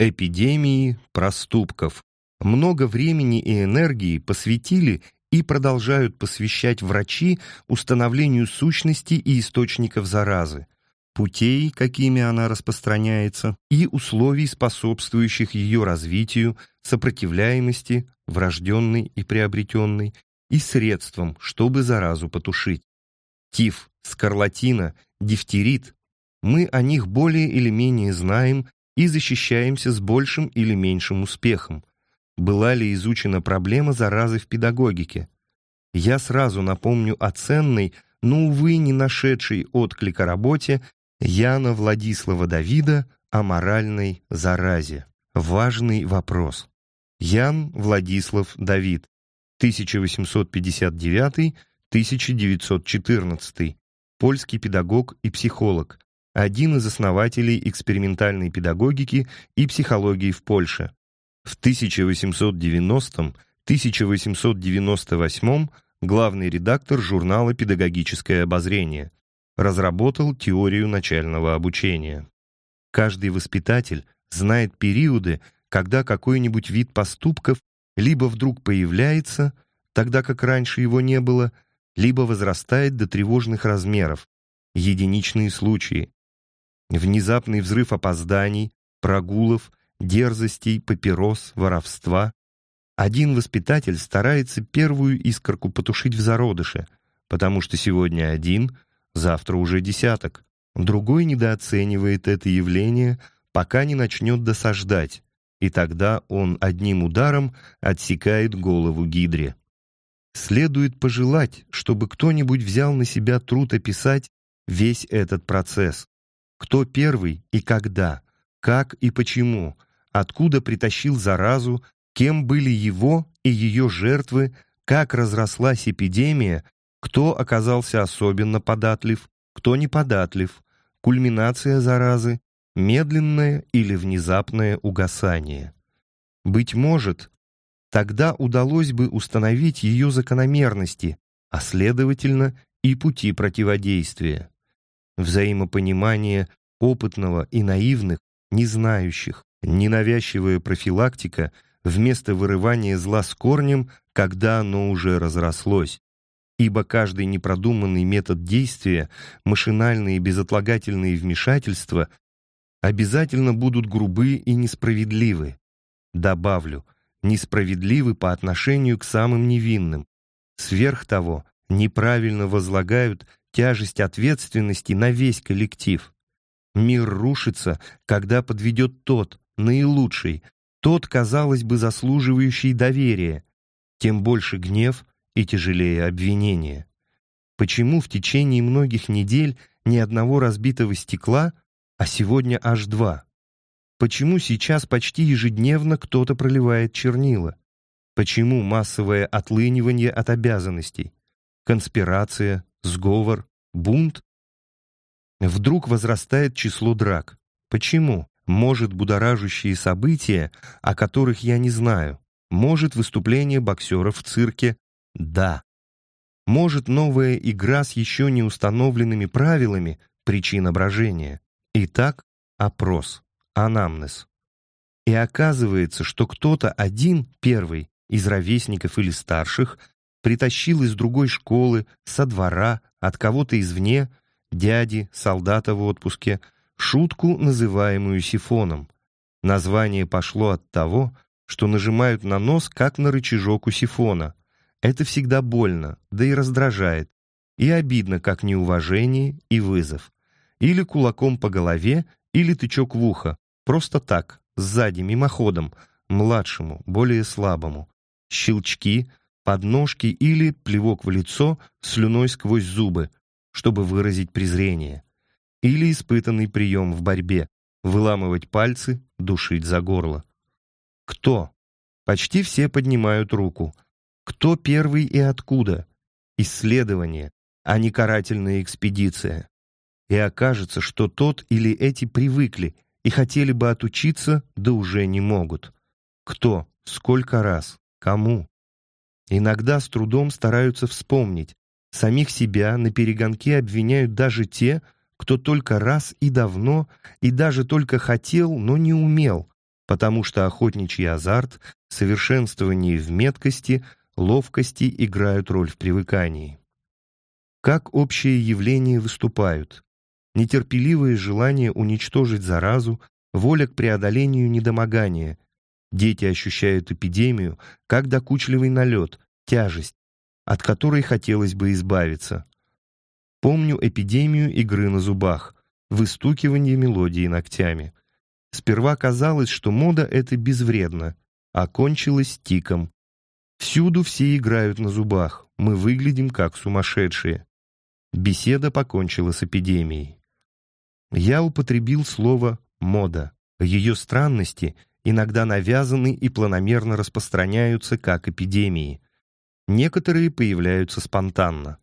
Эпидемии проступков. Много времени и энергии посвятили и продолжают посвящать врачи установлению сущности и источников заразы, путей, какими она распространяется, и условий, способствующих ее развитию, сопротивляемости, врожденной и приобретенной, и средством, чтобы заразу потушить. Тиф, скарлатина, дифтерит – мы о них более или менее знаем и защищаемся с большим или меньшим успехом. Была ли изучена проблема заразы в педагогике? Я сразу напомню о ценной, но, увы, не нашедшей отклика работе Яна Владислава Давида о моральной заразе. Важный вопрос. Ян Владислав Давид, 1859-1914, польский педагог и психолог, один из основателей экспериментальной педагогики и психологии в Польше. В 1890-1898 главный редактор журнала «Педагогическое обозрение», разработал теорию начального обучения. Каждый воспитатель знает периоды, когда какой-нибудь вид поступков либо вдруг появляется, тогда как раньше его не было, либо возрастает до тревожных размеров, единичные случаи, Внезапный взрыв опозданий, прогулов, дерзостей, папирос, воровства. Один воспитатель старается первую искорку потушить в зародыше, потому что сегодня один, завтра уже десяток. Другой недооценивает это явление, пока не начнет досаждать, и тогда он одним ударом отсекает голову гидре. Следует пожелать, чтобы кто-нибудь взял на себя труд описать весь этот процесс, кто первый и когда, как и почему, откуда притащил заразу, кем были его и ее жертвы, как разрослась эпидемия, кто оказался особенно податлив, кто неподатлив, кульминация заразы, медленное или внезапное угасание. Быть может, тогда удалось бы установить ее закономерности, а следовательно и пути противодействия взаимопонимание опытного и наивных, не знающих, ненавязчивая профилактика вместо вырывания зла с корнем, когда оно уже разрослось. Ибо каждый непродуманный метод действия, машинальные безотлагательные вмешательства обязательно будут грубы и несправедливы. Добавлю, несправедливы по отношению к самым невинным. Сверх того, неправильно возлагают тяжесть ответственности на весь коллектив. Мир рушится, когда подведет тот, наилучший, тот, казалось бы, заслуживающий доверия. Тем больше гнев и тяжелее обвинение. Почему в течение многих недель ни одного разбитого стекла, а сегодня аж два? Почему сейчас почти ежедневно кто-то проливает чернила? Почему массовое отлынивание от обязанностей? Конспирация, сговор, бунт? Вдруг возрастает число драк. Почему? Может, будоражащие события, о которых я не знаю. Может, выступление боксеров в цирке. Да. Может, новая игра с еще не установленными правилами, причина брожения. Итак, опрос, анамнез. И оказывается, что кто-то один, первый, из ровесников или старших, притащил из другой школы, со двора, от кого-то извне, дяди, солдата в отпуске, шутку, называемую сифоном. Название пошло от того, что нажимают на нос, как на рычажок у сифона. Это всегда больно, да и раздражает. И обидно, как неуважение и вызов. Или кулаком по голове, или тычок в ухо. Просто так, сзади, мимоходом, младшему, более слабому. Щелчки, подножки или плевок в лицо слюной сквозь зубы, чтобы выразить презрение. Или испытанный прием в борьбе — выламывать пальцы, душить за горло. Кто? Почти все поднимают руку. Кто первый и откуда? Исследование, а не карательная экспедиция. И окажется, что тот или эти привыкли и хотели бы отучиться, да уже не могут. Кто? Сколько раз? Кому? Иногда с трудом стараются вспомнить. Самих себя на перегонке обвиняют даже те, кто только раз и давно, и даже только хотел, но не умел. потому что охотничий азарт, совершенствование в меткости, ловкости играют роль в привыкании. Как общее явление выступают? Нетерпеливое желание уничтожить заразу, воля к преодолению недомогания. Дети ощущают эпидемию как докучливый налет, тяжесть, от которой хотелось бы избавиться. Помню эпидемию игры на зубах, выстукивание мелодии ногтями. Сперва казалось, что мода — это безвредно, а кончилось тиком. Всюду все играют на зубах, мы выглядим как сумасшедшие. Беседа покончила с эпидемией. Я употребил слово «мода». Ее странности иногда навязаны и планомерно распространяются как эпидемии. Некоторые появляются спонтанно.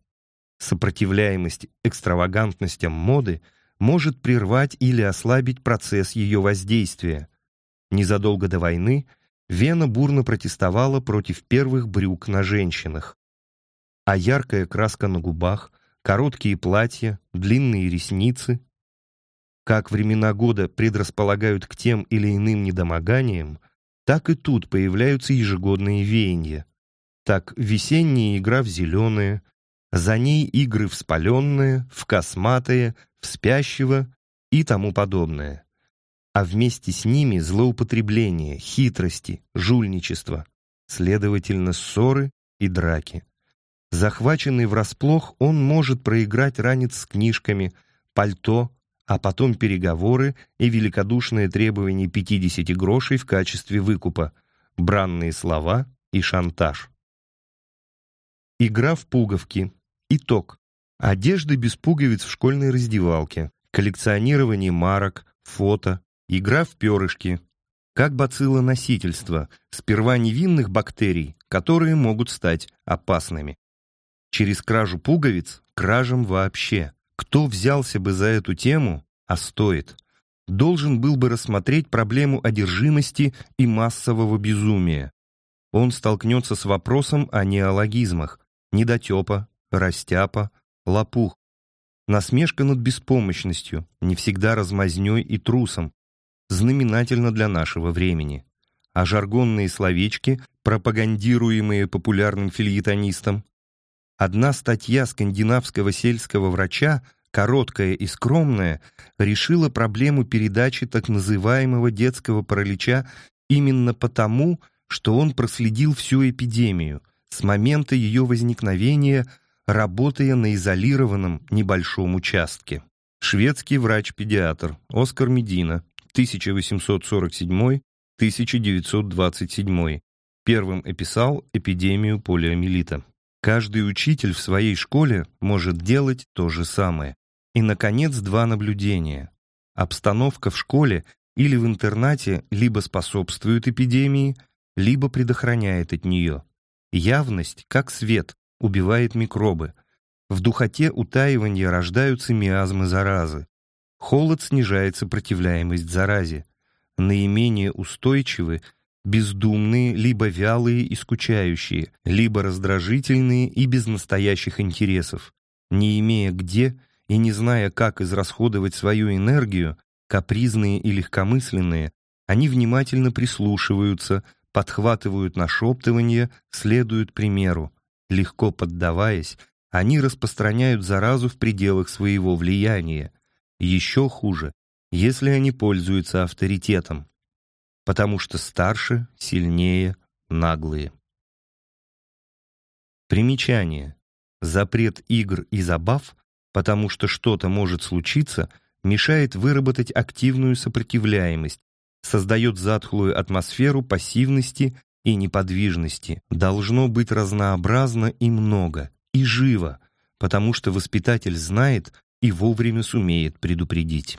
Сопротивляемость экстравагантностям моды — может прервать или ослабить процесс ее воздействия. Незадолго до войны Вена бурно протестовала против первых брюк на женщинах. А яркая краска на губах, короткие платья, длинные ресницы. Как времена года предрасполагают к тем или иным недомоганиям, так и тут появляются ежегодные веяния. Так весенняя игра в зеленое, за ней игры в в косматое, в спящего и тому подобное. А вместе с ними злоупотребление, хитрости, жульничество, следовательно, ссоры и драки. Захваченный врасплох, он может проиграть ранец с книжками, пальто, а потом переговоры и великодушное требование 50 грошей в качестве выкупа, бранные слова и шантаж. Игра в пуговки. Итог. Одежда без пуговиц в школьной раздевалке, коллекционирование марок, фото, игра в перышки, как бациллоносительство, сперва невинных бактерий, которые могут стать опасными. Через кражу пуговиц – кражам вообще. Кто взялся бы за эту тему, а стоит, должен был бы рассмотреть проблему одержимости и массового безумия. Он столкнется с вопросом о неологизмах, недотепа, растяпа, лопух. Насмешка над беспомощностью, не всегда размазнёй и трусом, знаменательно для нашего времени. А жаргонные словечки, пропагандируемые популярным фильетонистом. Одна статья скандинавского сельского врача, короткая и скромная, решила проблему передачи так называемого детского паралича именно потому, что он проследил всю эпидемию, с момента ее возникновения – работая на изолированном небольшом участке. Шведский врач-педиатр Оскар Медина, 1847-1927, первым описал эпидемию полиомиелита. Каждый учитель в своей школе может делать то же самое. И, наконец, два наблюдения. Обстановка в школе или в интернате либо способствует эпидемии, либо предохраняет от нее. Явность, как свет, убивает микробы. В духоте утаивания рождаются миазмы заразы. Холод снижает сопротивляемость заразе. Наименее устойчивы бездумные, либо вялые и скучающие, либо раздражительные и без настоящих интересов. Не имея где и не зная, как израсходовать свою энергию, капризные и легкомысленные, они внимательно прислушиваются, подхватывают нашептывание, следуют примеру. Легко поддаваясь, они распространяют заразу в пределах своего влияния. Еще хуже, если они пользуются авторитетом, потому что старше, сильнее, наглые. Примечание. Запрет игр и забав, потому что что-то может случиться, мешает выработать активную сопротивляемость, создает затхлую атмосферу пассивности и неподвижности должно быть разнообразно и много, и живо, потому что воспитатель знает и вовремя сумеет предупредить.